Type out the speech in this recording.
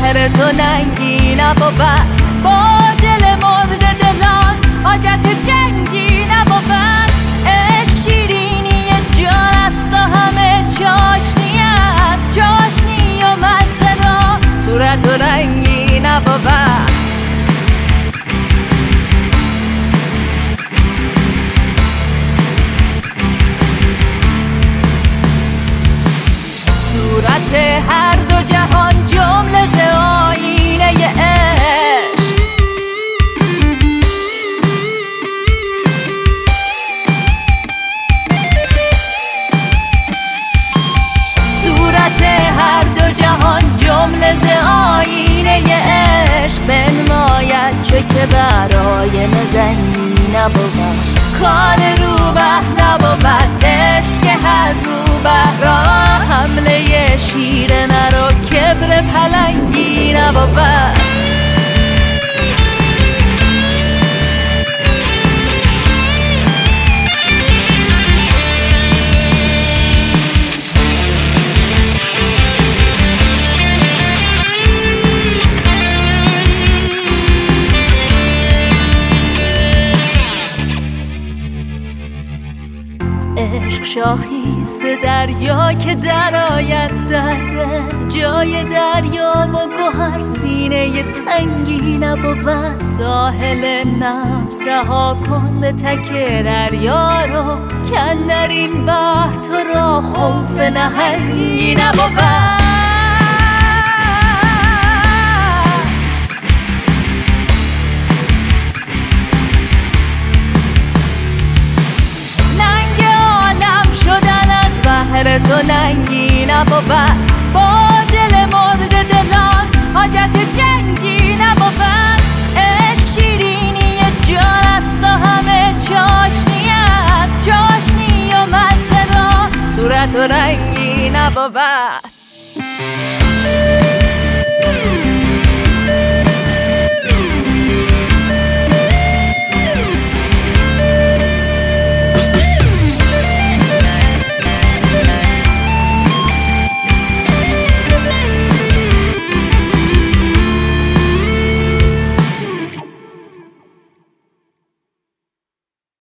ظاهر تو ننگی نبود. با دل مرد دلان حاجت جنگی نبود. عشق شیرینی جان است و همه چاشنی است. چاشنی و مزه صورت و رنگی نبود. صورت هر دو جهان جمله که برای نزنی نبود. کار رو به نبود عشق عشق شاخیز دریا که درآید درده جای دریا و گوهر سینه تنگی نبود. ساحل نفس رها کن به تک دریا رو کن در این بحر تو را خوف نهنگی نبود. تو ننگی نبود. با دل مرد دلان حاجت جنگی نبود. عشق شیرینی جان است و همه چاشنی است. چاشنی و مزه را صورت و رنگی نبود.